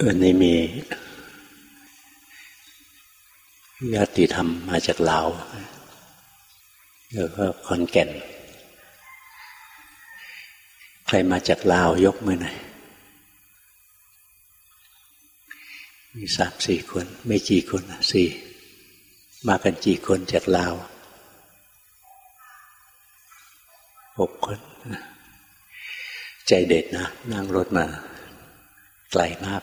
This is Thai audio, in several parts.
วันนี้มีญาติธรรมมาจากลาวแล้วก็คอนแก่น ใครมาจากลาวยกมือหน่อยมีสามสี่คน ไม่กี่คนสี่มากันกี่คนจากลาวหกคน ใจเด็ดนะ นั่งรถมา ไกลมาก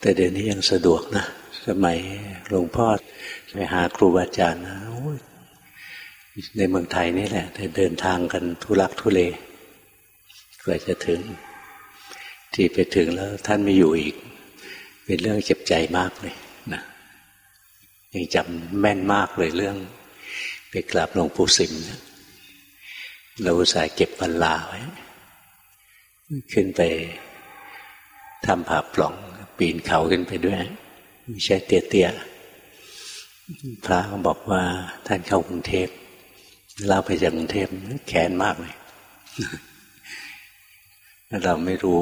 แต่เดี๋ยวนี้ยังสะดวกนะ สมัยหลวงพ่อไปหาครูบาอาจารย์นะในเมืองไทยนี่แหละ แต่เดินทางกันทุลักทุเลกว่าจะถึง ที่ไปถึงแล้วท่านไม่อยู่อีก เป็นเรื่องเจ็บใจมากเลยนะยังจำแม่นมากเลยเรื่อง ไปกราบหลวงปู่สิมนะเราสายเก็บบันลาไว้ ขึ้นไปทำผาปล่อง ปีนเขาขึ้นไปด้วย ไม่ใช่เตี้ยๆ พระก็บอกว่าท่านเข้ากรุงเทพเราไปจากกรุงเทพแค้นมากเลย เราไม่รู้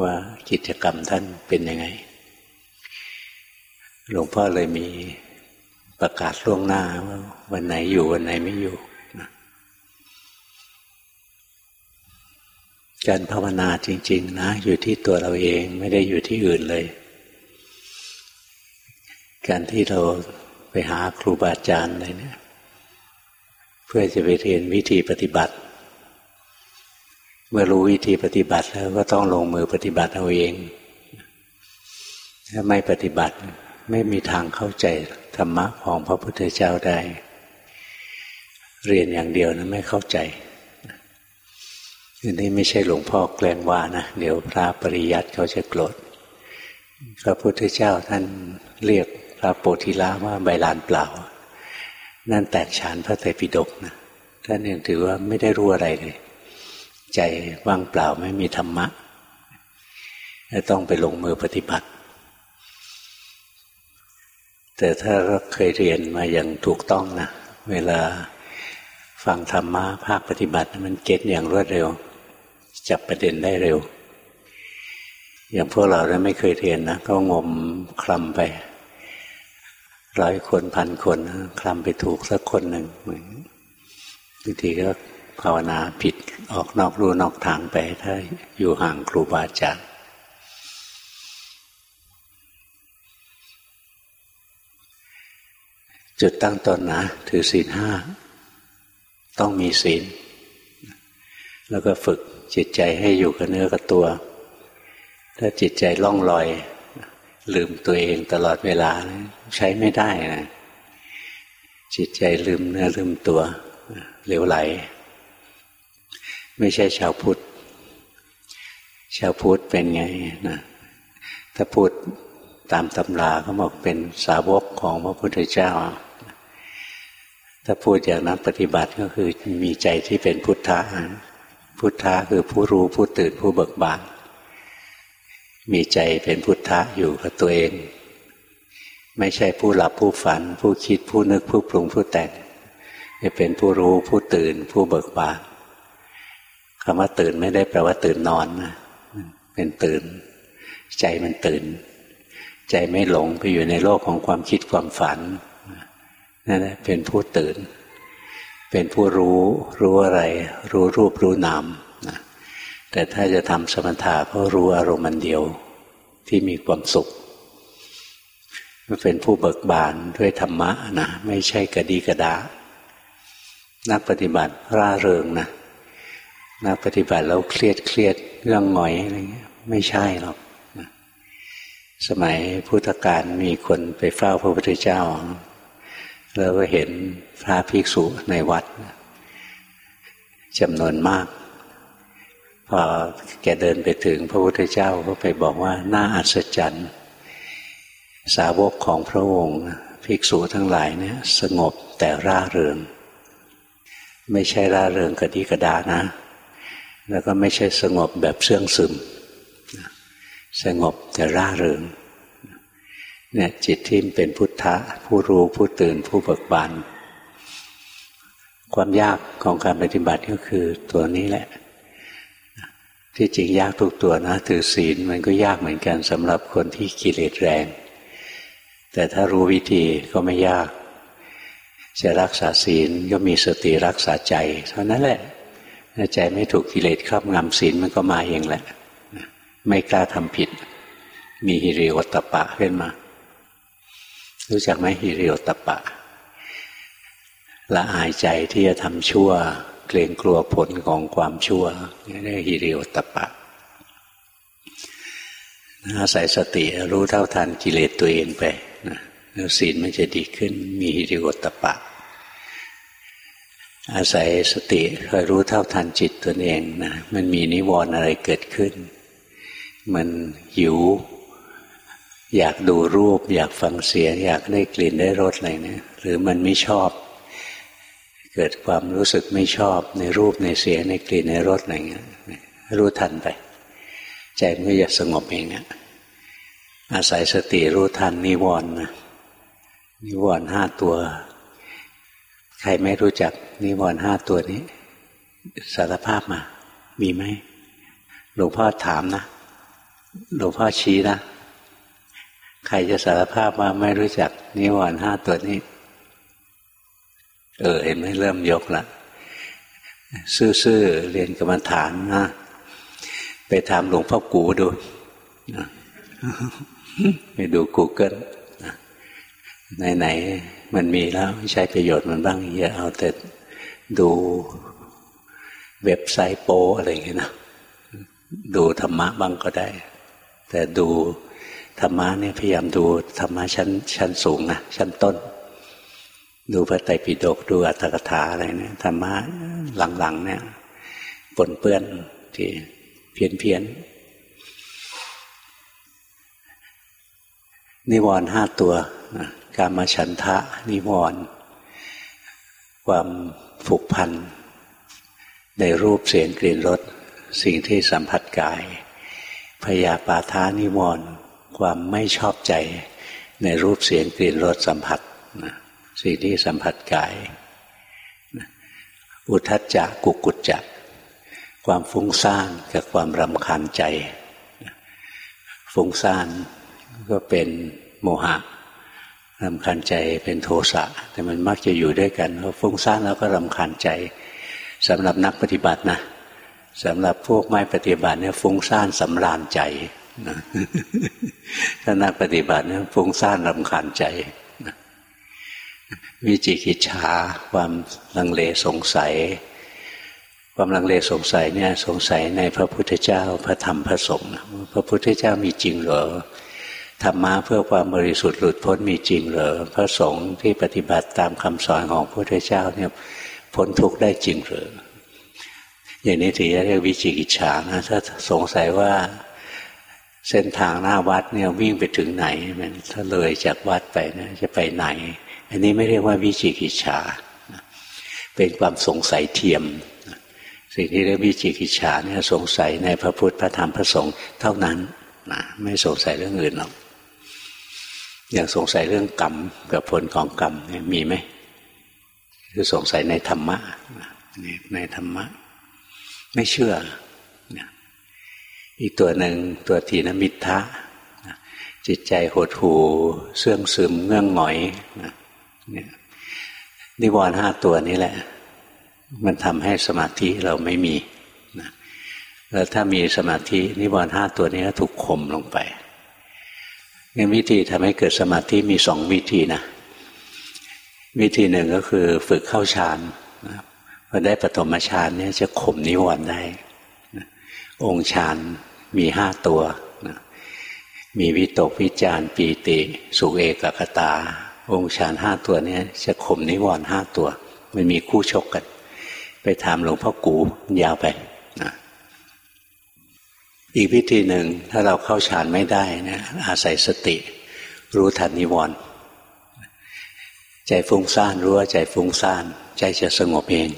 ว่ากิจกรรมท่านเป็นยังไง หลวงพ่อเลยมีประกาศล่วงหน้าว่าวันไหนอยู่วันไหนไม่อยู่ การภาวนาจริง ๆ นะ อยู่ที่ตัวเราเองไม่ได้อยู่ที่อื่นเลย การที่เราไปหาครูบาอาจารย์อะไรเนี่ย เพื่อจะไปเรียนวิธีปฏิบัติ เมื่อรู้วิธีปฏิบัติแล้วก็ต้องลงมือปฏิบัติเอาเอง ถ้าไม่ปฏิบัติไม่มีทางเข้าใจธรรมะของพระพุทธเจ้าได้ เรียนอย่างเดียวนะไม่เข้าใจ อันนี้ไม่ใช่หลวงพ่อแกล้งว่านะเดี๋ยวพระปริยัติเขาจะโกรธพระพุทธเจ้าท่านเรียกพระโพธิละว่าใบลานเปล่า นั่นแตกฉานพระไตรปิฎกนะท่านยังถือว่าไม่ได้รู้อะไรเลย ใจว่างเปล่าไม่มีธรรมะต้องไปลงมือปฏิบัติ แต่ถ้าเราเคยเรียนมาอย่างถูกต้องนะเวลาฟังธรรมะภาคปฏิบัติมันเก็ตอย่างรวดเร็ว จับประเด็นได้เร็ว อย่างพวกเราได้ไม่เคยเรียนนะ ก็งมคลำไปร้อยคนพันคนคลำไปถูกสักคนหนึ่งบางทีก็ภาวนาผิดออกนอกรูนอกทางไป ถ้าอยู่ห่างครูบาอาจารย์จุดตั้งต้นนะ ถือศีลห้า ต้องมีศีล แล้วก็ฝึก จิตใจให้อยู่กับเนื้อกับตัว ถ้าจิตใจล่องลอย ลืมตัวเองตลอดเวลา ใช้ไม่ได้นะจิตใจลืมเนื้อลืมตัวเหลวไหล ไม่ใช่ชาวพุทธชาวพุทธเป็นไงนะถ้าพูดตามตำราเขาบอกเป็นสาวกของพระพุทธเจ้า ถ้าพูดอย่างนักปฏิบัติก็คือมีใจที่เป็นพุทธะ พุทธะคือผู้รู้ผู้ตื่นผู้เบิกบาน มีใจเป็นพุทธะอยู่กับตัวเอง ไม่ใช่ผู้หลับผู้ฝัน ผู้คิดผู้นึกผู้ปรุงผู้แต่งจะเป็นผู้รู้ผู้ตื่นผู้เบิกบานคำว่าตื่นไม่ได้แปลว่าตื่นนอนนะเป็นตื่น ใจมันตื่น ใจไม่หลงไปอยู่ในโลกของความคิดความฝันนั่นแหละเป็นผู้ตื่น เป็นผู้รู้รู้อะไร รู้รูปรู้นามนะแต่ถ้าจะทำสมถะก็รู้อารมณ์เดียวที่มีความสุขเป็นผู้เบิกบานด้วยธรรมะนะไม่ใช่กระดีกระดา นักปฏิบัติร่าเริงนะนักปฏิบัติแล้วเครียดเครียดเรื่องหงอยอะไรเงี้ยไม่ใช่หรอกสมัยพุทธกาลมีคนไปเฝ้าพระพุทธเจ้า แล้วก็เห็นพระภิกษุในวัดจำนวนมาก พอแกเดินไปถึงพระพุทธเจ้าก็ไปบอกว่าน่าอัศจรรย์ สาวกของพระองค์ภิกษุทั้งหลายเนี่ยสงบแต่ร่าเริง ไม่ใช่ร่าเริงกระดิกระดานะ แล้วก็ไม่ใช่สงบแบบเสื่องซึม สงบแต่ร่าเริง เนี่ยจิตที่เป็นพุทธะ ผู้รู้ผู้ตื่นผู้เบิกบานความยากของการปฏิบัติก็คือตัวนี้แหละ ที่จริงยากทุกตัวนะถือศีลมันก็ยากเหมือนกันสำหรับคนที่กิเลสแรง แต่ถ้ารู้วิธีก็ไม่ยาก จะรักษาศีลก็มีสติรักษาใจ เท่านั้นแหละใจไม่ถูกกิเลสครอบงำศีลมันก็มาเองแหละ ไม่กล้าทำผิด มีฮิริโอตปะขึ้นมา รู้จักไหมฮิริโอตปะ ละอายใจที่จะทำชั่ว เกรงกลัวผลของความชั่วนี่เรียกฮิริโอตปะอาศัยสติรู้เท่าทันกิเลสตัวเองไปนะแล้วศีลมันจะดีขึ้น มีฮิริโอตปะ อาศัยสติคอยรู้เท่าทันจิตตัวเองนะมันมีนิวรณ์อะไรเกิดขึ้น มันหิว อยากดูรูป อยากฟังเสียง อยากได้กลิ่นได้รสอะไรเนี่ยหรือมันไม่ชอบ เกิดความรู้สึกไม่ชอบในรูปในเสียงในกลิ่นในรสอะไรเงี้ยรู้ทันไป ใจมันก็จะสงบเองอะอาศัยสติรู้ทันนิวรณ์นะนิวรณ์ห้าตัว ใครไม่รู้จัก นิวรณ์ห้าตัวนี้ สารภาพมา มีไหมหลวงพ่อถามนะหลวงพ่อชี้นะ ใครจะสารภาพว่าไม่รู้จักนิวรณ์ห้าตัวนี้ เออเห็นไหมเริ่มยกละซื่อๆเรียนกรรมฐานนะไปถามหลวงพ่อกูดูไปดู Google ไหนๆมันมีแล้วใช้ประโยชน์มันบ้างอย่าเอาแต่ดูเว็บไซต์โปอะไรอย่างเงี้ยนะดูธรรมะบ้างก็ได้ แต่ดู ธรรมะเนี่ยพยายามดูธรรมะชั้นชั้นสูงนะชั้นต้น ดูพระไตรปิฎกดูอัตถกถาอะไรเนี่ยธรรมะหลังๆเนี่ยปนเปื้อนที่เพี้ยนเพียนนิวรณ์ห้าตัวการมาฉันทะ นิวรณ์ความผูกพัน ในรูปเสียงกลิ่นรสสิ่งที่สัมผัสกาย พยาปาทานิวรณ์ ความไม่ชอบใจในรูปเสียงกลิ่นรสสัมผัสสิ่งที่สัมผัสกาย อุทัจจะกุกุจจะความฟุ้งซ่านกับความรำคาญใจ ฟุ้งซ่านก็เป็นโมหะรำคาญใจเป็นโทสะ แต่มันมักจะอยู่ด้วยกันเพราะฟุ้งซ่านแล้วก็รำคาญใจสำหรับนักปฏิบัตินะสำหรับพวกไม่ปฏิบัติเนี่ยฟุ้งซ่านสำราญใจ ถ้านักปฏิบัติเนี่ยฟุ้งซ่านรำคาญใจวิจิกิจฉาความลังเลสงสัย ความลังเลสงสัยเนี่ยสงสัยในพระพุทธเจ้าพระธรรมพระสงฆ์พระพุทธเจ้ามีจริงเหรอธรรมะเพื่อความบริสุทธิ์หลุดพ้นมีจริงเหรอพระสงฆ์ที่ปฏิบัติตามคำสอนของพระพุทธเจ้าเนี่ยพ้นทุกข์ได้จริงหรืออย่างนี้ถือเรียกวิจิกิจฉานะถ้าสงสัยว่า เส้นทางหน้าวัดเนี่ยวิ่งไปถึงไหน มันถ้าเลยจากวัดไปนะจะไปไหน อันนี้ไม่เรียกว่าวิจิกิจฉาเป็นความสงสัยเทียม สิ่งที่เรียกวิจิกิจฉาเนี่ยสงสัยในพระพุทธพระธรรมพระสงฆ์เท่านั้นนะไม่สงสัยเรื่องอื่นหรอกอย่างสงสัยเรื่องกรรมกับผลของกรรมเนี่ยมีไหมคือสงสัยในธรรมะในธรรมะ ไม่เชื่อ อีกตัวหนึ่งตัวทีนมิทะจิตใจหดหูเสื่องซึมเงื่องหงอยนิวรณ์ห้าตัวนี้แหละ มันทำให้สมาธิเราไม่มีแล้วถ้ามีสมาธินิวรณ์ห้าตัวนี้ถูกข่มลงไปงั้นวิธีทำให้เกิดสมาธิมีสองวิธีนะ วิธีหนึ่งก็คือฝึกเข้าฌานพอได้ปฐมฌานเนี่ยจะข่มนิวรณ์ได้ องค์ฌาน มีห้าตัวนะมีวิตกวิจารปีติสุเอกกตา องค์ฌานห้าตัวนี้จะข่มนิวรณ์ห้าตัว มันมีคู่ชกกัน ไปถามหลวงพ่อกูยาวไปนะอีกวิธีหนึ่งถ้าเราเข้าฌานไม่ได้นะอาศัยสติ รู้ทันนิวรณ์ใจฟุ้งซ่านรู้ว่าใจฟุ้งซ่าน ใจจะสงบเอง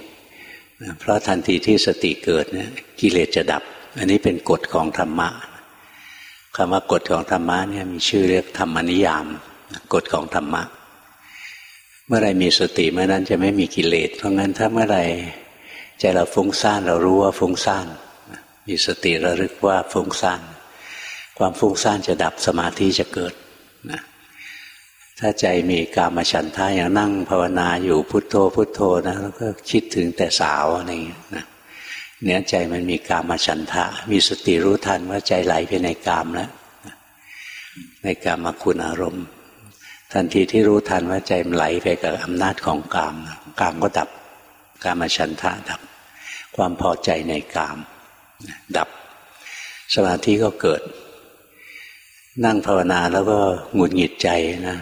เพราะทันทีที่สติเกิดเนี่ยกิเลสจะดับ อันนี้เป็นกฎของธรรมะคำว่ากฎของธรรมะเนี่ยมีชื่อเรียกธรรมนิยาม กฎของธรรมะ เมื่อไรมีสติเมื่อนั้นจะไม่มีกิเลส เพราะงั้นถ้าเมื่อไรใจเราฟุ้งซ่านเรารู้ว่าฟุ้งซ่าน มีสติระลึกว่าฟุ้งซ่าน ความฟุ้งซ่านจะดับสมาธิจะเกิดนะถ้าใจมีกามฉันทาอย่างนั่งภาวนาอยู่พุทโธพุทโธนะแล้วก็คิดถึงแต่สาวอะไรอย่างเงี้ยนะ เนื้อใจมันมีกามฉันทะ มีสติรู้ทันว่าใจไหลไปในกามแล้วในกามคุณอารมณ์ ทันทีที่รู้ทันว่าใจมันไหลไปกับอำนาจของกามกามก็ดับกามฉันทะดับ ความพอใจในกาม ดับ สมาธิก็เกิด นั่งภาวนาแล้วก็หงุดหงิดใจนะ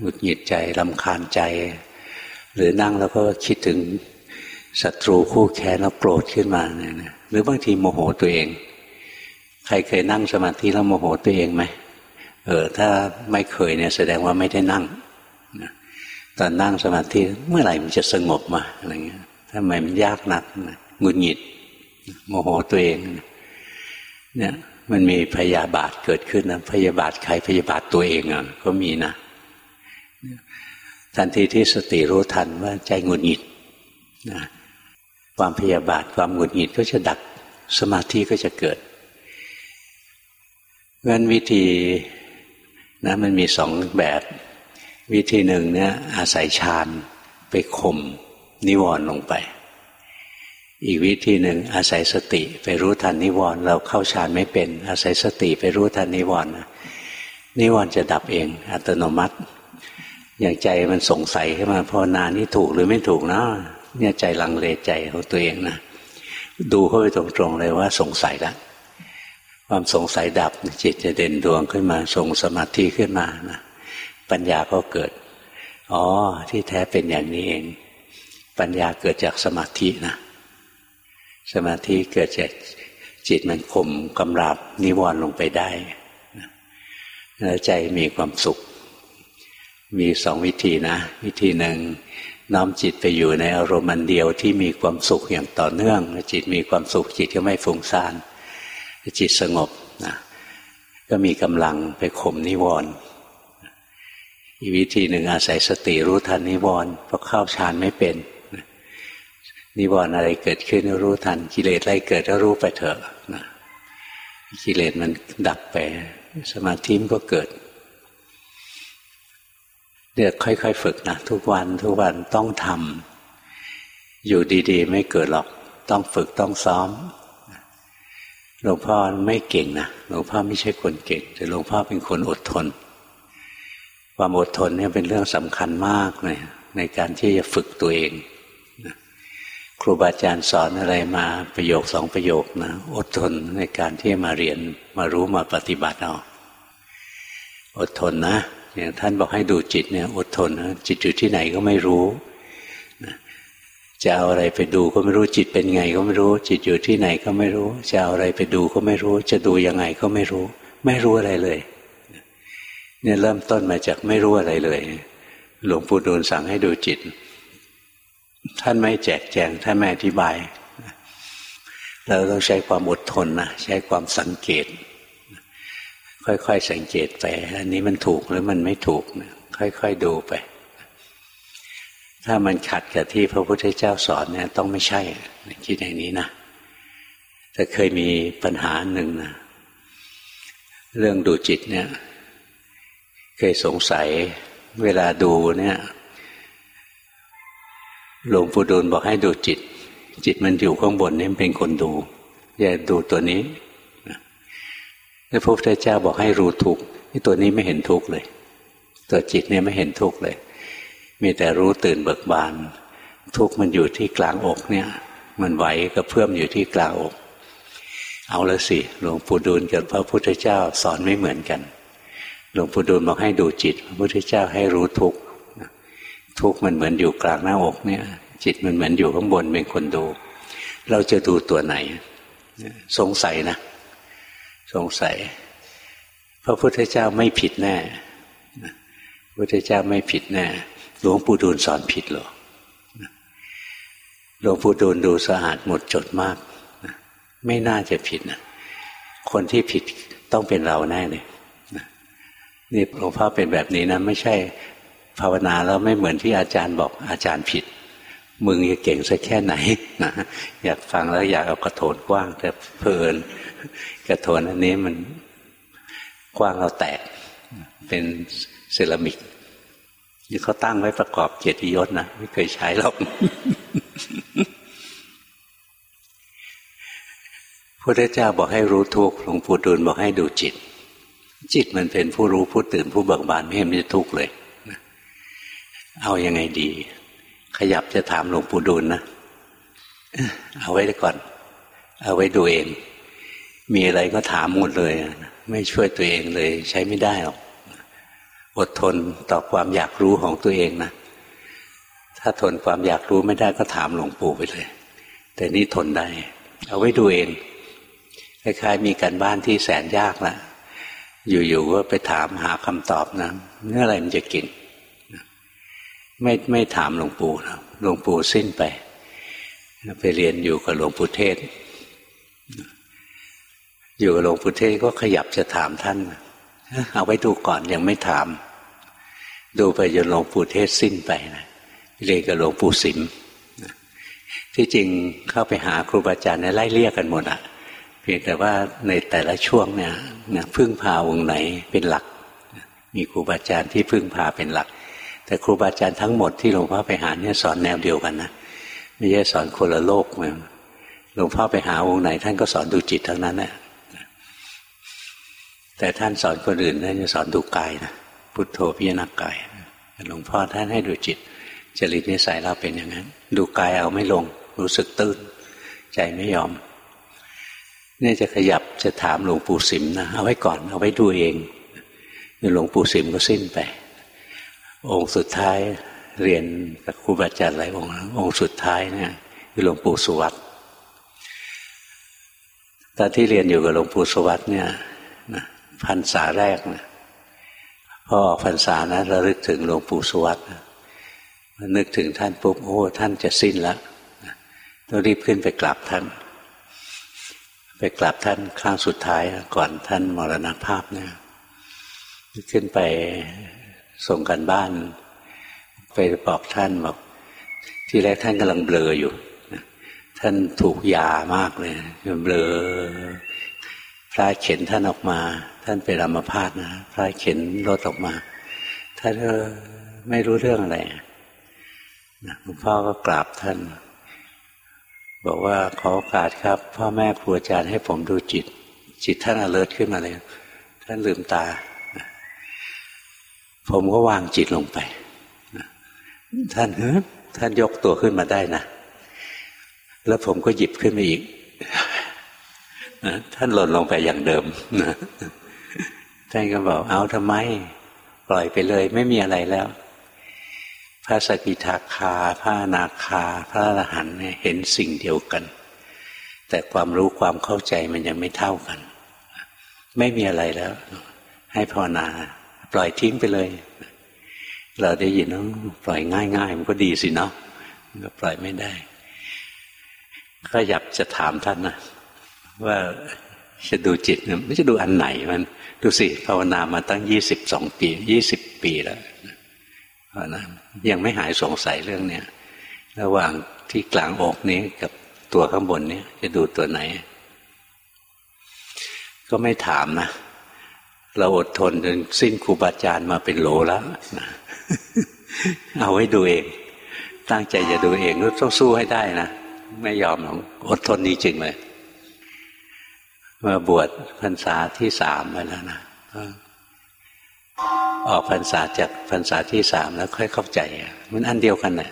หงุดหงิดใจลำคาญใจ หรือนั่งแล้วก็คิดถึง ศัตรูคู่แค้นแล้วโกรธขึ้นมาเนี่ยนะหรือบางทีโมโหตัวเอง ใครเคยนั่งสมาธิแล้วโมโหตัวเองไหมเออถ้าไม่เคยเนี่ยแสดงว่าไม่ได้นั่งนะตอนนั่งสมาธิเมื่อไหร่มันจะสงบมาอะไรเงี้ยทำไมมันยากนักหงุดหงิด โมโหตัวเองเนี่ยมันมีพยาบาทเกิดขึ้นนะพยาบาทใครพยาบาทตัวเองอะก็มีนะทันทีที่สติรู้ทันว่าใจหงุดหงิดนะ ความพยาบาทความหงุดหงิดก็จะดับสมาธิก็จะเกิดงั้นวิธีนะมันมีสองแบบ วิธีหนึ่งเนี่ยอาศัยฌานไปข่มนิวรณ์ลงไป อีกวิธีหนึ่งอาศัยสติไปรู้ทันนิวรณ์เราเข้าฌานไม่เป็น อาศัยสติไปรู้ทันนิวรณ์นิวรณ์จะดับเอง อัตโนมัติ อย่างใจมันสงสัยขึ้นมาพอนานี่ถูกหรือไม่ถูกนะ เนี่ยใจลังเลใจของตัวเองนะดูเข้าไปตรงๆเลยว่าสงสัยแล้วความสงสัยดับจิตจะเด่นดวงขึ้นมาส่งสมาธิขึ้นมานะปัญญาก็เกิด อ๋อ ที่แท้เป็นอย่างนี้เอง ปัญญาเกิดจากสมาธินะสมาธิเกิดจากจิตมันข่มกำราบนิวรณ์ลงไปได้แล้วใจมีความสุข มีสองวิธีนะ วิธีหนึ่ง น้อมจิตไปอยู่ในอารมณ์เดียวที่มีความสุขอย่างต่อเนื่อง จิตมีความสุขจิตก็ไม่ฟุ้งซ่านจิตสงบนะก็มีกำลังไปข่มนิวรณ์อีกวิธีหนึ่งอาศัยสติรู้ทันนิวรณ์เพราะเข้าฌานไม่เป็น นิวรณ์อะไรเกิดขึ้นรู้ทันกิเลสอะไรเกิดก็รู้ไปเถอะนะกิเลสมันดับไป สมาธิมันก็เกิด เดี๋ยวค่อยๆ ฝึกนะทุกวันทุกวันต้องทำอยู่ดีๆ ไม่เกิดหรอก ต้องฝึกต้องซ้อมหลวงพ่อไม่เก่งนะหลวงพ่อไม่ใช่คนเก่ง แต่หลวงพ่อเป็นคนอดทน ความอดทนเนี่ยเป็นเรื่องสำคัญมากเลยในการที่จะฝึกตัวเองครูบาอาจารย์สอนอะไรมาประโยคสองประโยคนะอดทนในการที่มาเรียนมารู้มาปฏิบัติเอาอดทนนะ อย่างท่านบอกให้ดูจิตเนี่ยอดทนนะจิตอยู่ที่ไหนก็ไม่รู้จะเอาอะไรไปดูก็ไม่รู้จิตเป็นไงก็ไม่รู้ จิตอยู่ที่ไหนก็ไม่รู้ จะเอาอะไรไปดูก็ไม่รู้ จะดูยังไงก็ไม่รู้ ไม่รู้อะไรเลยเนี่ยเริ่มต้นมาจากไม่รู้อะไรเลย หลวงปู่ดูลสั่งให้ดูจิต ท่านไม่แจกแจงท่านไม่อธิบาย เราต้องใช้ความอดทนนะใช้ความสังเกต ค่อยๆสังเกตไป อันนี้มันถูกหรือมันไม่ถูกนะค่อยๆดูไป ถ้ามันขัดกับที่พระพุทธเจ้าสอนเนี่ย ต้องไม่ใช่คิดอย่างนี้นะแต่เคยมีปัญหาหนึ่งนะเรื่องดูจิตเนี่ย เคยสงสัย เวลาดูเนี่ยหลวงปู่ดูลบอกให้ดูจิต จิตมันอยู่ข้างบนนี่เป็นคนดู อย่าดูตัวนี้ พระพุทธเจ้าบอกให้รู้ทุกข์ตัวนี้ไม่เห็นทุกข์เลย ตัวจิตเนี่ยไม่เห็นทุกข์เลย มีแต่รู้ตื่นเบิกบาน ทุกข์มันอยู่ที่กลางอกเนี่ย มันไหวกับเพื่อมอยู่ที่กลางอก เอาละสิหลวงปู่ดูลกับพระพุทธเจ้าสอนไม่เหมือนกัน หลวงปู่ดูลบอกให้ดูจิต พระพุทธเจ้าให้รู้ทุกข์ทุกข์มันเหมือนอยู่กลางหน้าอกเนี่ย จิตมันเหมือนอยู่ข้างบนเป็นคนดู เราจะดูตัวไหน สงสัยนะ สงสัย พระพุทธเจ้าไม่ผิดแน่พุทธเจ้าไม่ผิดแน่หลวงปู่ดูลสอนผิดหรอหลวงปู่ดูลดูสะอาดหมดจดมาก ไม่น่าจะผิดนะคนที่ผิดต้องเป็นเราแน่เลยนี่หลวงพ่อเป็นแบบนี้นะ ไม่ใช่ภาวนาแล้วไม่เหมือนที่อาจารย์บอกอาจารย์ผิด มึงจะเก่งสักแค่ไหนนะอยากฟังแล้วอยากเอากระโถนกว้าง แต่เพลินกระโถนอันนี้มันกว้างเราแตก เป็นเซรามิกนี่เขาตั้งไว้ประกอบเกียรติยศนะไม่เคยใช้หรอกพระเจ้าบอกให้รู้ทุกข์หลวงปู่ดูลบอกให้ดูจิต จิตมันเป็นผู้รู้ผู้ตื่นผู้เบิกบานไม่เห็นจะทุกข์เลยเอาอยัางไงดี ขยับจะถามหลวงปู่ดูลนะ เอาไว้ก่อน เอาไว้ดูเอง มีอะไรก็ถามหมดเลย ไม่ช่วยตัวเองเลย ใช้ไม่ได้หรอก อดทนต่อความอยากรู้ของตัวเองนะ ถ้าทนความอยากรู้ไม่ได้ก็ถามหลวงปู่ไปเลย แต่นี่ทนได้ เอาไว้ดูเอง คล้ายๆมีการบ้านที่แสนยากละอยู่ๆก็ไปถามหาคำตอบนะเมื่อไรมันจะกิน ไม่ไม่ถามหลวงปู่นะหลวงปู่สิ้นไป ไปเรียนอยู่กับหลวงปู่เทศ อยู่กับหลวงปู่เทศก็ขยับจะถามท่านเอาไว้ดูก่อนยังไม่ถาม ดูไปจนหลวงปู่เทศสิ้นไปนะเรียนกับหลวงปู่สิมที่จริงเข้าไปหาครูบาอาจารย์ไล่เรียกกันหมดอะเพียงแต่ว่าในแต่ละช่วงเนี่ยพึ่งพาองค์ไหนเป็นหลัก มีครูบาอาจารย์ที่พึ่งพาเป็นหลัก แต่ครูบาอาจารย์ทั้งหมดที่หลวงพ่อไปหาเนี่ยสอนแนวเดียวกันนะไม่ใช่สอนคนละโลกเหมือนหลวงพ่อไปหาวงค์ไหน ท่านก็สอนดูจิตทั้งนั้นแหละแต่ท่านสอนคนอื่นท่านจะสอนดูกายนะพุทโธพิจารณากายหลวงพ่อท่านให้ดูจิต จริตนิสัยเราเป็นอย่างนั้น ดูกายเอาไม่ลง รู้สึกตื้น ใจไม่ยอมนี่จะขยับจะถามหลวงปู่สิมนะเอาไว้ก่อน เอาไว้ดูเองหลวงปู่สิมก็สิ้นไป องค์สุดท้ายเรียนกับครูบาอาจารย์หลายองค์องค์สุดท้ายเนี่ยคือหลวงปู่สุวัตตอนที่เรียนอยู่กับหลวงปู่สุวัตเนี่ยนะพรรษาแรกนะพอพรรษานะระลึกถึงหลวงปู่สุวัตนึกถึงท่านปุ๊บโอ้ท่านจะสิ้นแล้วต้องรีบขึ้นไปกราบท่าน ไปกราบท่านครั้งสุดท้ายก่อนท่านมรณภาพเนี่ยขึ้นไป ส่งกันบ้าน ไปบอกท่านบอกที่แรกท่านกำลังเบลออยู่ท่านถูกยามากเลยเบลอพระเข็นท่านออกมา ท่านเป็นอัมพาตนะพระเข็นรถออกมา ท่านก็ไม่รู้เรื่องอะไรหลวงพ่อก็กราบท่าน บอกว่าขอโอกาสครับ พ่อแม่ครูอาจารย์ให้ผมดูจิต จิตท่านอเลิศขึ้นมาเลย ท่านลืมตา ผมก็วางจิตลงไปท่านเฮ้ท่านยกตัวขึ้นมาได้นะ แล้วผมก็หยิบขึ้นมาอีกท่านหล่นลงไปอย่างเดิมท่านก็บอกเอาทำไม ปล่อยไปเลยไม่มีอะไรแล้ว พระสกิทาคา พระนาคา พระอรหันต์เห็นสิ่งเดียวกัน แต่ความรู้ความเข้าใจมันยังไม่เท่ากัน ไม่มีอะไรแล้ว ให้ภาวนา ปล่อยทิ้งไปเลย เราได้ยินว่าปล่อยง่ายๆมันก็ดีสินะก็ปล่อยไม่ได้ ก็อยากจะถามท่านนะว่าจะดูจิตไม่จะดูอันไหนมันดูสิภาวนามาตั้งยี่สิบสองปียี่สิบปีแล้วภาวนายังไม่หายสงสัยเรื่องเนี้ยระหว่างที่กลางอกนี้กับตัวข้างบนนี้จะดูตัวไหน ก็ไม่ถามนะ เราอดทนจนสิ้นครูบาอาจารย์มาเป็นโหลแล้วเอาไว้ดูเอง ตั้งใจจะดูเองต้องสู้ให้ได้นะไม่ยอมหรอกอดทนนี้จริงเลยมาบวชพรรษาที่สามไปแล้วนะออกพรรษาจากพรรษาที่สามแล้วค่อยเข้าใจ มันอันเดียวกันนะ่ะ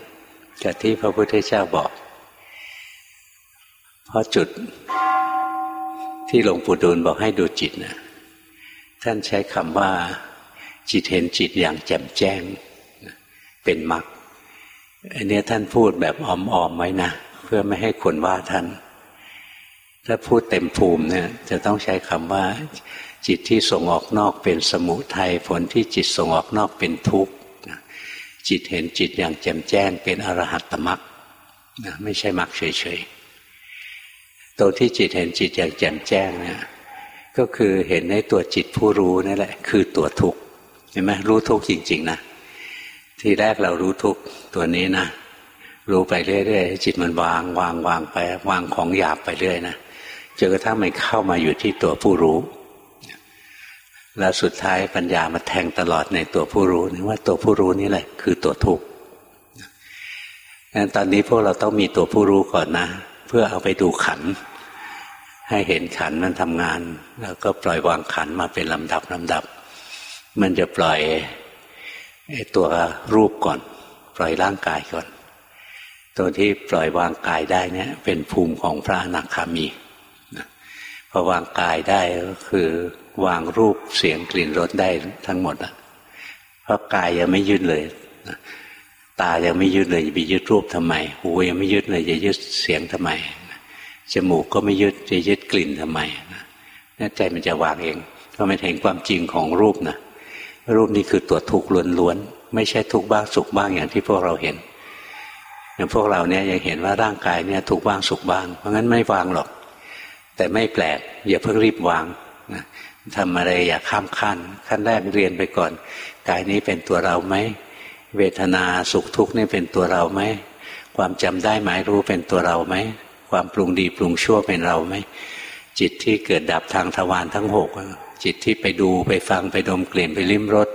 กับที่พระพุทธเจ้าบอก เพราะจุดที่หลวงปู่ดูลบอกให้ดูจิตนะ ท่านใช้คำว่า จิตเห็นจิตอย่างแจ่มแจ้ง เป็นมรรคอันนี้ท่านพูดแบบออมๆไว้นะเพื่อไม่ให้คนว่าท่าน ถ้าพูดเต็มภูมิเนี่ย จะต้องใช้คำว่า จิตที่ส่งออกนอกเป็นสมุทัยผลที่จิตส่งออกนอกเป็นทุกข์จิตเห็นจิตอย่างแจ่มแจ้ง เป็นอรหัตตมรรคไม่ใช่มรรคเฉยๆตัวที่จิตเห็นจิตอย่างแจ่มแจ้งเนี่ย ก็คือเห็นในตัวจิตผู้รู้นั่นแหละ คือตัวทุกข์เห็นไหมรู้ทุกข์จริง ๆ นะ ทีแรกเรารู้ทุกข์ตัวนี้นะรู้ไปเรื่อยๆจิตมันวางวางวางไป วางของหยาบไปเรื่อยนะจนกระทั่งมันเข้ามาอยู่ที่ตัวผู้รู้แล้วสุดท้ายปัญญามาแทงตลอดในตัวผู้รู้นี่ว่าตัวผู้รู้นี่แหละ คือตัวทุกข์งั้นตอนนี้พวกเราต้องมีตัวผู้รู้ก่อนนะ เพื่อเอาไปดูขัน ให้เห็นขันมันทำงาน แล้วก็ปล่อยวางขันมาเป็นลำดับลำดับ มันจะปล่อยตัวรูปก่อน ปล่อยร่างกายก่อน ตัวที่ปล่อยวางกายได้เนี่ย เป็นภูมิของพระอนาคามีพอวางกายได้ก็คือวางรูปเสียงกลิ่นรสได้ทั้งหมดอะเพราะกายยังไม่ยึดเลยตายังไม่ยึดเลยจะไปยึดรูปทำไม หูยังไม่ยึดเลยจะยึดเสียงทำไม จมูกก็ไม่ยึดจะยึดกลิ่นทำไมนั่นใจมันจะวางเองเพราะมันเห็นความจริงของรูปนะรูปนี้คือตัวทุกข์ล้วนๆไม่ใช่ทุกข์บ้างสุขบ้างอย่างที่พวกเราเห็นอย่างพวกเราเนี่ยยังเห็นว่าร่างกายเนี่ยทุกข์บ้างสุขบ้าง เพราะงั้นไม่วางหรอก แต่ไม่แปลกอย่าเพิ่งรีบวางนะทำอะไรอย่าข้ามขั้น ขั้นแรกเรียนไปก่อน กายนี้เป็นตัวเราไหมเวทนาสุขทุกข์นี่เป็นตัวเราไหมความจำได้หมายรู้เป็นตัวเราไหม ความปรุงดีปรุงชั่วเป็นเราไหมจิตที่เกิดดับทางทวารทั้งหกจิตที่ไปดูไปฟังไปดมกลิ่นไปลิ้มรส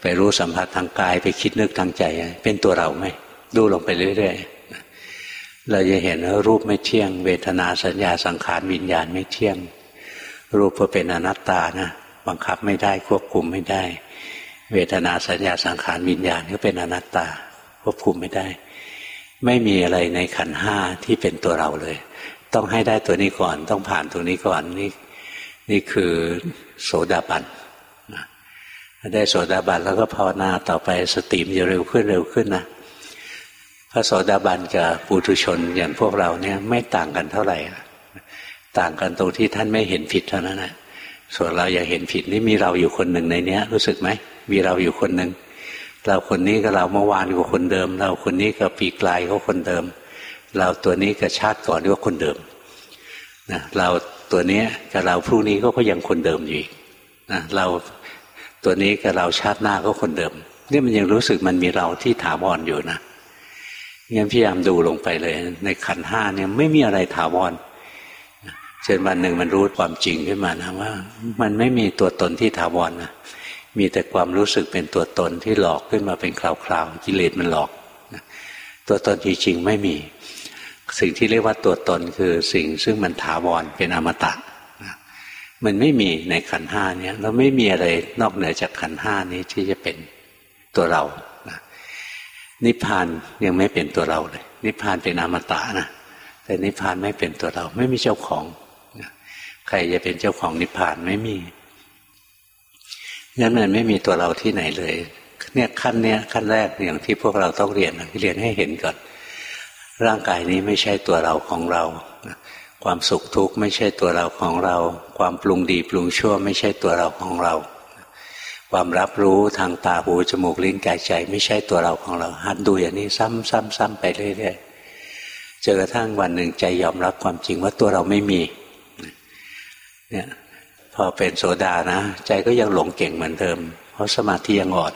ไปรู้สัมผัสทางกายไปคิดนึกทางใจ เป็นตัวเราไหมดูลงไปเรื่อยๆเราจะเห็นว่ารูปไม่เที่ยง เวทนาสัญญาสังขารวิญญาณไม่เที่ยง รูปก็เป็นอนัตตานะบังคับไม่ได้ควบคุมไม่ได้ เวทนาสัญญาสังขารวิญญาณก็เป็นอนัตตาควบคุมไม่ได้ ไม่มีอะไรในขันห้าที่เป็นตัวเราเลย ต้องให้ได้ตัวนี้ก่อน ต้องผ่านตัวนี้ก่อนนี่นี่คือโสดาบันได้โสดาบันแล้วก็ภาวนาต่อไปสติมจะเร็วขึ้นเร็วขึ้นนะพระโสดาบันกับปุถุชนอย่างพวกเราเนี่ยไม่ต่างกันเท่าไหร่ ต่างกันตรงที่ท่านไม่เห็นผิดเท่านั้นนะส่วนเราอยากเห็นผิดนี่มีเราอยู่คนหนึ่งในเนี้ย รู้สึกไหมมีเราอยู่คนหนึ่ง เราคนนี้กับเราเมื่อวานกับคนเดิม เราคนนี้กับปีกลายก็คนเดิม เราตัวนี้กับชาติก่อนก็คนเดิมนะเราตัวนี้กับเราพรุ่งนี้ก็ยังคนเดิมอยู่นะเราตัวนี้กับเราชาติหน้าก็คนเดิมนี่มันยังรู้สึกมันมีเราที่ถาวรออยู่นะงั้นพยายามดูลงไปเลย ในขันห้าเนี่ยไม่มีอะไรถาวรจนวันหนึ่งมันรู้ความจริงขึ้นมานะว่า มันไม่มีตัวตนที่ถาวรนะ มีแต่ความรู้สึกเป็นตัวตนที่หลอกขึ้นมาเป็นคราวๆกิเลสมันหลอกตัวตนจริงๆไม่มี สิ่งที่เรียกว่าตัวตนคือสิ่งซึ่งมันถาวรเป็นอมตะมันไม่มีในขันห้านี้แล้วไม่มีอะไรนอกเหนือจากขันห้านี้ที่จะเป็นตัวเรานิพพานยังไม่เป็นตัวเราเลย นิพพานเป็นอมตะนะแต่นิพพานไม่เป็นตัวเรา ไม่มีเจ้าของ ใครจะเป็นเจ้าของนิพพานไม่มี งั้นมันไม่มีตัวเราที่ไหนเลย เนี่ยขั้นเนี้ยขั้นแรกอย่างที่พวกเราต้องเรียนเรียนให้เห็นก่อน ร่างกายนี้ไม่ใช่ตัวเราของเรา ความสุขทุกข์ไม่ใช่ตัวเราของเรา ความปรุงดีปรุงชั่วไม่ใช่ตัวเราของเรา ความรับรู้ทางตาหูจมูกลิ้นกายใจ ไม่ใช่ตัวเราของเรา หัดดูอย่างนี้ซ้ำๆๆไปเรื่อยๆจนกระทั่งวันหนึ่งใจยอมรับความจริงว่าตัวเราไม่มีเนี่ย พอเป็นโสดานะ ใจก็ยังหลงเก่งเหมือนเดิม เพราะสมาธิยังอ่อน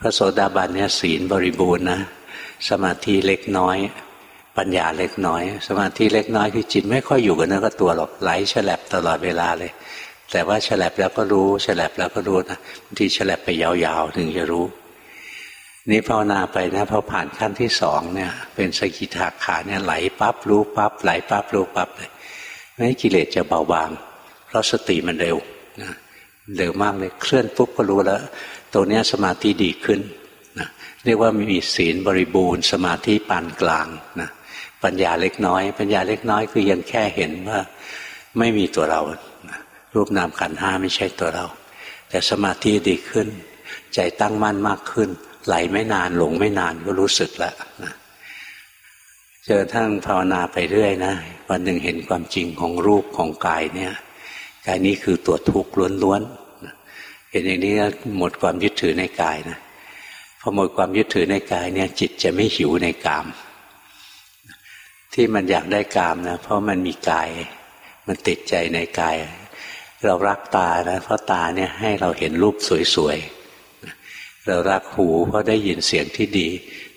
พระโสดาบันเนี่ยศีลบริบูรณ์นะสมาธิเล็กน้อย ปัญญาเล็กน้อย สมาธิเล็กน้อยคือจิตไม่ค่อยอยู่กับเนื้อกับตัวหรอกไหลฉลับตลอดเวลาเลย แต่ว่าฉลับแล้วก็รู้ฉลับแล้วก็รู้นะบางทีฉลับไปยาวๆถึงจะรู้นี่ภาวนาไปนะพอผ่านขั้นที่สองเนี่ย เป็นสกิทาขาเนี่ยไหลปั๊บรู้ปั๊บไหลปั๊บรู้ปั๊บเลยนี่กิเลสจะเบาบาง เพราะสติมันเร็วนะเร็วมากเลยเคลื่อนปุ๊บก็รู้แล้วตัวนี้สมาธิดีขึ้นนะเรียกว่ามีศีลบริบูรณ์ สมาธิปานกลางนะปัญญาเล็กน้อย ปัญญาเล็กน้อยคือยังแค่เห็นว่าไม่มีตัวเรารูปนามขันห้าไม่ใช่ตัวเรา แต่สมาธิดีขึ้น ใจตั้งมั่นมากขึ้น ไหลไม่นานหลงไม่นานก็รู้สึกแล้วนะเจอทั้งภาวนาไปเรื่อยนะ วันหนึ่งเห็นความจริงของรูปของกายเนี่ย กายนี้คือตัวทุกข์ล้วนๆเห็นอย่างนี้หมดความยึดถือในกายนะพอหมดความยึดถือในกายเนี่ย จิตจะไม่หิวในกาม ที่มันอยากได้กามนะเพราะมันมีกาย มันติดใจในกาย เรารักตานะเพราะตาเนี่ยให้เราเห็นรูปสวยๆเรารักหูเพราะได้ยินเสียงที่ดี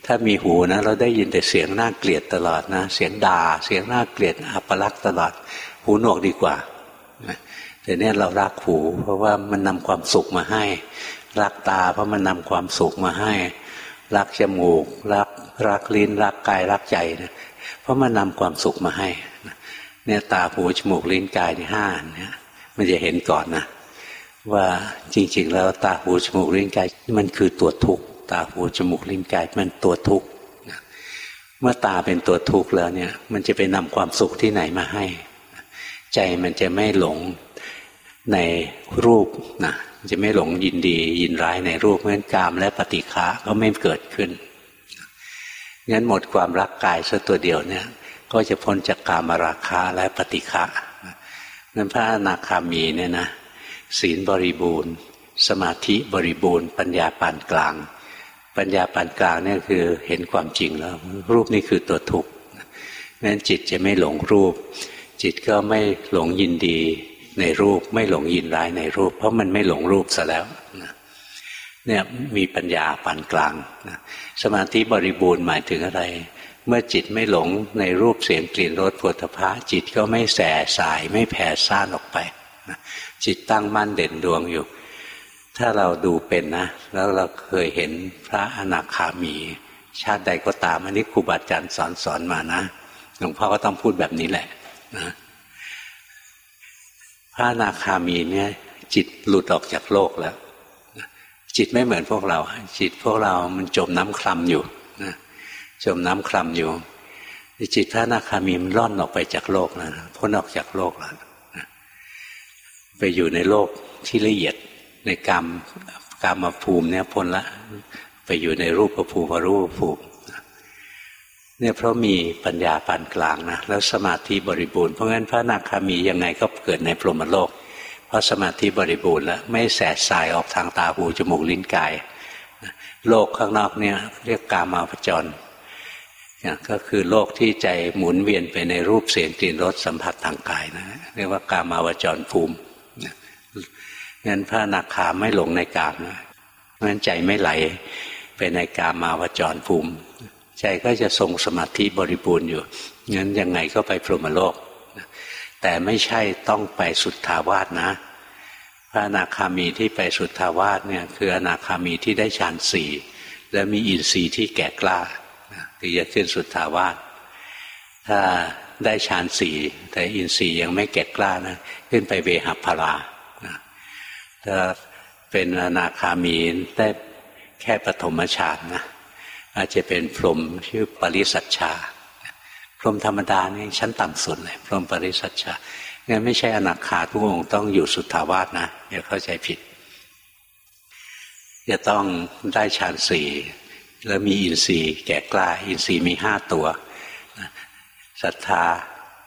ถ้ามีหูนะเราได้ยินแต่เสียงน่าเกลียดตลอดนะ เสียงด่า เสียงน่าเกลียดอัปลักษณ์ตลอด หูหนวกดีกว่า แต่เนี่ยเรารักหูเพราะว่ามันนำความสุขมาให้ รักตาเพราะมันนำความสุขมาให้ รักจมูก รักรักลิ้น รักกายรักใจนะเพราะมันนำความสุขมาให้เนี่ยตาหูจมูกลิ้นกายในห้าเนี่ยมันจะเห็นก่อนนะว่าจริง ๆ แล้วตาหูจมูกลิ้นกายมันคือตัวทุกข์ตาหูจมูกลิ้นกายมันตัวทุกข์เมื่อตาเป็นตัวทุกข์แล้วเนี่ย มันจะไปนำความสุขที่ไหนมาให้ ใจมันจะไม่หลง ในรูปนะจะไม่หลงยินดี ยินร้ายในรูปเพราะฉะนั้นกามและปฏิฆะก็ไม่เกิดขึ้นงั้นหมดความรักกายสัตัวเดียวเนี่ย ก็จะพ้นจากกามราคะและปฏิฆะนั้นพระอนาคามีเนี่ยนะศีลบริบูรณ์ สมาธิบริบูรณ์ ปัญญาปานกลาง ปัญญาปานกลางเนี่ยคือเห็นความจริงแล้ว รูปนี้คือตัวทุกข์นั้นจิตจะไม่หลงรูป จิตก็ไม่หลงยินดี ในรูปไม่หลงยินร้ายในรูป เพราะมันไม่หลงรูปซะแล้วเนี่ยมีปัญญาปานกลางสมาธิบริบูรณ์หมายถึงอะไร เมื่อจิตไม่หลงในรูปเสียงกลิ่นรสผลิภะจิตก็ไม่แสสายไม่แผ่ซ่านออกไปจิตตั้งมั่นเด่นดวงอยู่ ถ้าเราดูเป็นนะ แล้วเราเคยเห็นพระอนาคามี ชาติใดก็ตามอันนี้ครูบาอาจารย์สอนสอนมานะหลวงพ่อก็ต้องพูดแบบนี้แหละนะ พระอนาคามีเนี่ยจิตหลุดออกจากโลกแล้ว จิตไม่เหมือนพวกเรา จิตพวกเรามันจมน้ำคลำอยู่นะจมน้ำคลำอยู่ จิตพระอนาคามีมันร่อนออกไปจากโลกแล้วพ้นออกจากโลกแล้วไปอยู่ในโลกที่ละเอียดในกรรมกรรมภูมิเนี่ยพ้นละ ไปอยู่ในรูปภูมิรูปภูมิ เนี่ยเพราะมีปัญญาปานกลางนะแล้วสมาธิบริบูรณ์เพราะงั้นพระนาคามียังไงก็เกิดในพรหมโลก เพราะสมาธิบริบูรณ์แล้วไม่แสบสายออกทางตาหูจมูกลิ้นกาย โลกข้างนอกเนี่ยเรียกกามาพจรก็คือโลกที่ใจหมุนเวียนไปในรูปเสียงกลิ่นรสสัมผัสทางกายนะเรียกว่ากามาวจรภูมิงั้นพระนาคาไม่หลงในกามนะงั้นใจไม่ไหลไปในกามาวจรภูมิ ใจก็จะทรงสมาธิบริบูรณ์อยู่งั้นยังไงก็ไปพรหมโลก แต่ไม่ใช่ต้องไปสุดทาวาสนะ พระอนาคามีที่ไปสุดทาวาสเนี่ยคืออนาคามีที่ได้ฌานสี่และมีอินทรีย์ที่แก่กล้าคือจะขึ้นสุดทาวาสถ้าได้ฌานสี่แต่อินทรีย์ยังไม่แก่กล้านะขึ้นไปเวหพาราถ้าเป็นอนาคามีได้แค่ปฐมฌานนะ อาจจะเป็นพรหมชื่อปริสัชชา พรหมธรรมดานี่ชั้นต่ำสุดเลยพรหมปริสัชชางั้นไม่ใช่อนาคาทุกองค์ต้องอยู่สุทธาวาสนะอย่าเข้าใจผิด จะต้องได้ฌานสี่แล้วมีอินทรีย์แก่กล้า อินทรีย์มีห้าตัวศรัทธา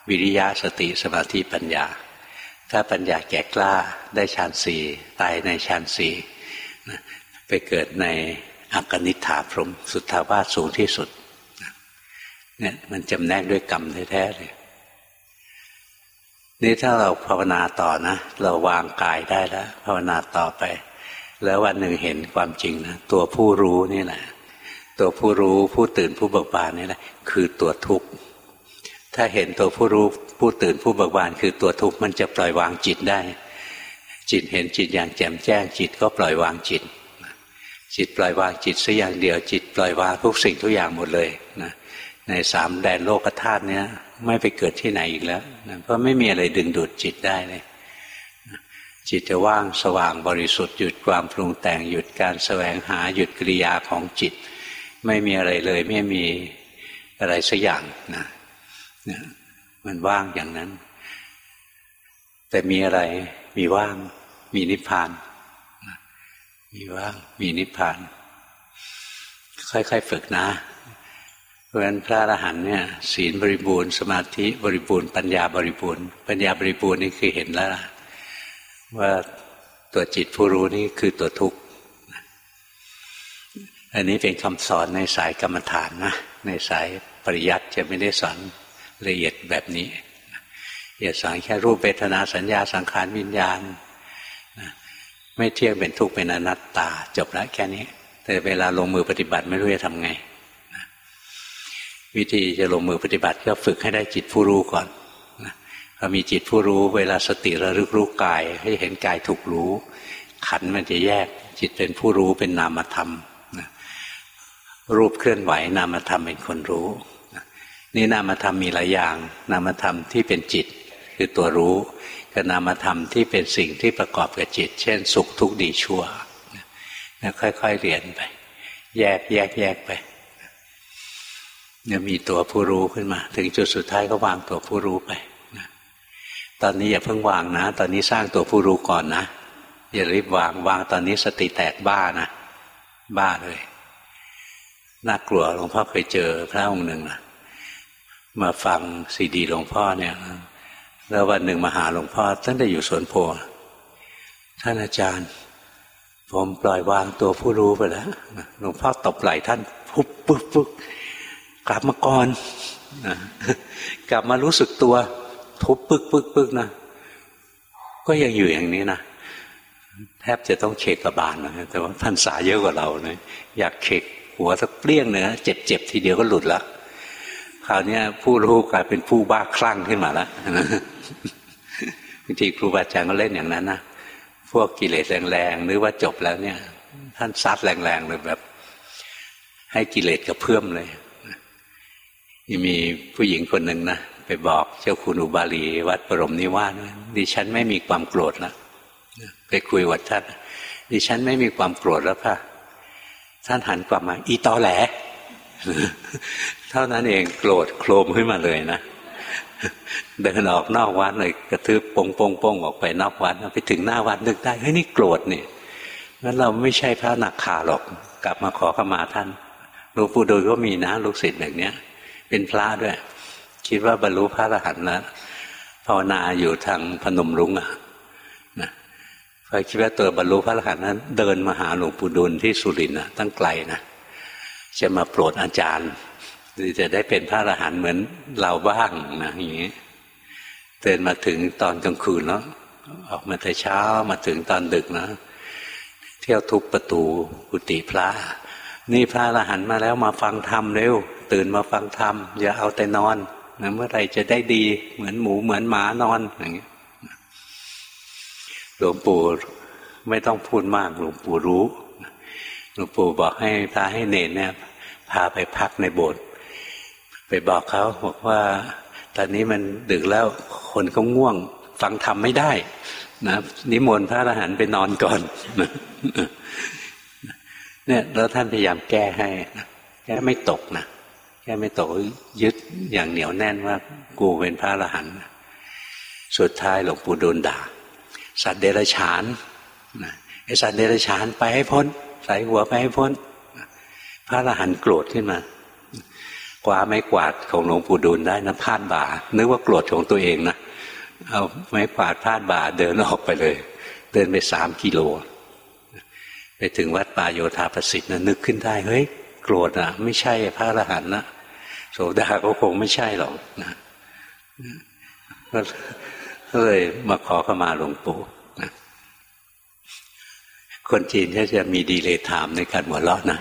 วิริยะสติสมาธิปัญญา ถ้าปัญญาแก่กล้าได้ฌานสี่ตายในฌานสี่ไปเกิดใน อักนิฐาพรมสุทธาวาสสูงที่สุดเนี่ยมันจำแนกด้วยกรรมแท้ๆเลยนี่ถ้าเราภาวนาต่อนะ เราวางกายได้แล้ว ภาวนาต่อไป แล้ววันหนึ่งเห็นความจริงนะตัวผู้รู้นี่แหละ ตัวผู้รู้ผู้ตื่นผู้เบิกบานนี่แหละคือตัวทุกข์ถ้าเห็นตัวผู้รู้ผู้ตื่นผู้เบิกบาน คือตัวทุกข์มันจะปล่อยวางจิตได้ จิตเห็นจิตอย่างแจ่มแจ้งจิตก็ปล่อยวางจิต จิตปล่อยวางจิตสัอย่างเดียว จิตปล่อยวางทุกสิ่งทุกอย่างหมดเลยนะในสามแดนโลกธาตุเนี้ยไม่ไปเกิดที่ไหนอีกแล้วนะเพราะไม่มีอะไรดึงดูดจิตได้เลย จิตจะว่างสว่างบริสุทธิ์หยุดความปรุงแต่งหยุดการแสวงหาหยุดกิริยาของจิต ไม่มีอะไรเลย ไม่มีอะไรสักอย่างนะนะมันว่างอย่างนั้น แต่มีอะไรมีว่างมีนิพพาน มีว่างมีนิพพาน ค่อยๆฝึกนะ เพราะฉะนั้นพระอรหันต์เนี่ยศีลบริบูรณ์สมาธิบริบูรณ์ปัญญาบริบูรณ์ปัญญาบริบูรณ์นี่คือเห็นแล้วว่าตัวจิตผู้รู้นี่คือตัวทุกข์อันนี้เป็นคำสอนในสายกรรมฐานนะ ในสายปริยัติจะไม่ได้สอนละเอียดแบบนี้อย่าสอนแค่รูปเวทนาสัญญาสังขารวิญญาณ ไม่เที่ยงเป็นทุกข์เป็นอนัตตา จบแล้วแค่นี้ แต่เวลาลงมือปฏิบัติไม่รู้จะทำไงวิธีจะลงมือปฏิบัติก็ฝึกให้ได้จิตผู้รู้ก่อนพอมีจิตผู้รู้เวลาสติระลึกรู้กายให้เห็นกายถูกรู้ ขันมันจะแยกจิตเป็นผู้รู้เป็นนามธรรมรูปเคลื่อนไหวนามธรรมเป็นคนรู้นี่นามธรรมมีหลายอย่าง นามธรรมที่เป็นจิตคือตัวรู้ กับนามธรรมที่เป็นสิ่งที่ประกอบกับจิต เช่น สุขทุกข์ดีชั่วนะค่อยๆเรียนไป แยกแยกแยกไปเนี่ยมีตัวผู้รู้ขึ้นมา ถึงจุดสุดท้ายก็วางตัวผู้รู้ไปนะตอนนี้อย่าเพิ่งวางนะ ตอนนี้สร้างตัวผู้รู้ก่อนนะ อย่ารีบวางวางตอนนี้สติแตกบ้านะบ้าเลยน่ากลัวหลวงพ่อเคยเจอพระองค์หนึ่งนะมาฟังซีดีหลวงพ่อเนี่ย แล้ววันหนึ่งมาหาหลวงพ่อท่านได้อยู่สวนโพท่านอาจารย์ ผมปล่อยวางตัวผู้รู้ไปแล้วหลวงพ่อตบไหล่ท่านปุ๊บปุ๊บปุ๊บกลับมาก่อนกลับมารู้สึกตัว ทุบปึ๊กปึ๊กปึ๊กนะก็ยังอยู่อย่างนี้นะแทบจะต้องเช็คกระบาลนะแต่ว่าท่านสาเยอะกว่าเราเนะอยากเช็คหัวสักเปรี้ยงเนื้อเจ็บเจ็บทีเดียวก็หลุดละคราวนี้ผู้รู้กลายเป็นผู้บ้าคลั่งขึ้นมาแล้ว บางทีครูบาอาจารย์ก็เล่นอย่างนั้นนะพวกกิเลสแรงๆหรือว่าจบแล้วเนี่ย ท่านซัดแรงๆเลยแบบ ให้กิเลสกระเพื่อมเลยมีผู้หญิงคนหนึ่งนะไปบอกเจ้าคุณอุบาลี วัดปรมนิวาสดิฉันไม่มีความโกรธแล้วไปคุยวัดท่านดิฉันไม่มีความโกรธแล้วค่ะท่านหันกลับมา อีตอแหล เท่านั้นเองโกรธโครมขึ้นมาเลยนะ เดินออกนอกวัดเลยกระทืบปงปงปงออกไปนอกวัดไปถึงหน้าวัดนึกได้เฮ้ยนี่โกรธนี่งั้นเราไม่ใช่พระนักขาหรอก กลับมาขอขมาท่านหลวงปู่ดูลก็มีนะลูกศิษย์อย่างเนี้ย เป็นพระด้วย คิดว่าบรรลุพระอรหันต์แล้วภาวนาอยู่ทางพนมรุ้งอะนะพอคิดว่าตัวบรรลุพระอรหันต์นั้น เดินมาหาหลวงปู่ดูลที่สุรินทร์นะตั้งไกลนะจะมาโปรดอาจารย์ จะได้เป็นพระอรหันต์เหมือนเราบ้างนะอย่างนี้เดินมาถึงตอนกลางคืนแล้วออกมาแต่เช้ามาถึงตอนดึกนะเที่ยวทุบประตูกุฏิพระ นี่พระอรหันต์มาแล้วมาฟังธรรมเร็ว ตื่นมาฟังธรรมอย่าเอาแต่นอนนะเมื่อไรจะได้ดีเหมือนหมูเหมือนหมานอนอย่างเงี้ยหลวงปู่ไม่ต้องพูดมากหลวงปู่รู้หลวงปู่บอกให้พระให้เนรเนี่ยพาไปพักในโบสถ์ ไปบอกเขาบอกว่า ตอนนี้มันดึกแล้วคนเขาง่วง ฟังธรรมไม่ได้ นะนิมนต์พระอรหันต์ไปนอนก่อนเนี่ยแล้วท่านพยายามแก้ให้แก้ไม่ตกนะแค่ไม่ตกยึดอย่างเหนียวแน่นว่า กูเป็นพระอรหันต์สุดท้ายหลวงปู่โดนด่า สัตว์เดรัจฉานไอสัตว์เดรัจฉานไปให้พ้น ใส่หัวไปให้พ้น พระอรหันต์โกรธขึ้นมา ว่าไม้กวาดของหลวงปู่ดูลได้นะพาดบ่า นึกว่าโกรธของตัวเองนะเอาไม้กวาดพาดบ่าเดินออกไปเลย เดินไปสามกิโล ไปถึงวัดป่าโยธาประสิทธิ์นะนึกขึ้นได้เฮ้ยโกรธอะไม่ใช่พระอรหันต์นะโสดาก็คงไม่ใช่หรอกนะก็เลยมาขอเข้ามาหลวงปู่นะคนจีนก็จะมีดีเลยถามในการหัวเราะนะ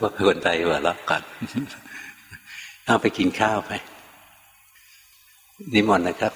ว่าคนไทยหัวเราะกัน เอาไปกินข้าวไปนิมนต์นะครับ